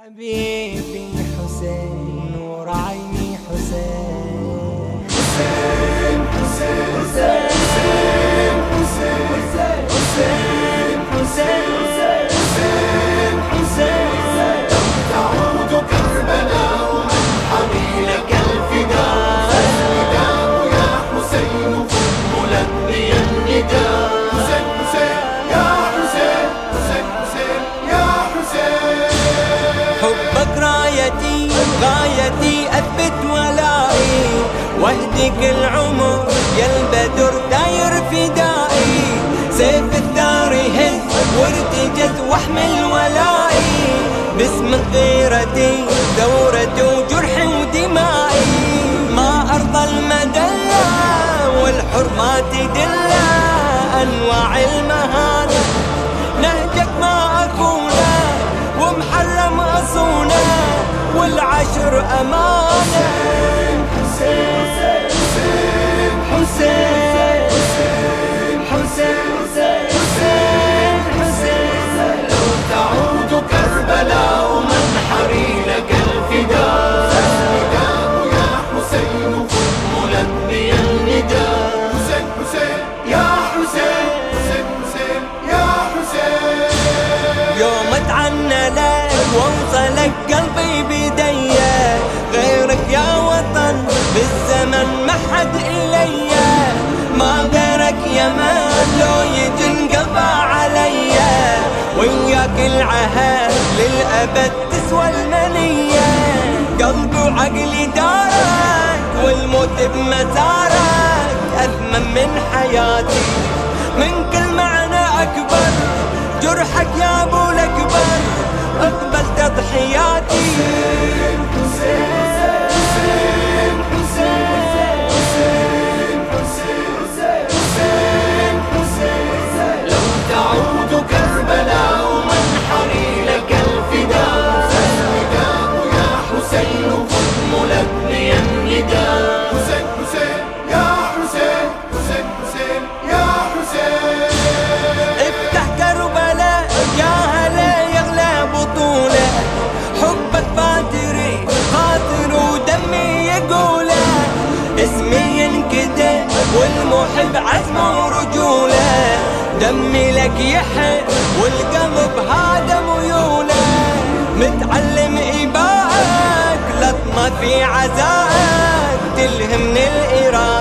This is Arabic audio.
حبيبي حسين نور حبك رايتي غايتي أثبت ولائي. واهدك العمر يا البدر داير فدائي. سيف الثار هز وارتجت واحمل ولائي باسم غيرتي ثورتي وجرحي ودمائي. ما ارضى المدلة والحرمات دلة. أنواع المهانة نهجك ما لو يجي انقضى عليا وياك العهد للأبد تسوى المنية. قلبي وعقلي دارك والموت بمسارك أثمن من حياتي من كل معنى أكبر جرحك والمحب عزمه ورجوله. دمي لك يحب والقلب هذا ميوله. متعلم إباءك لطمة في عزائك تلهمني الإرادة.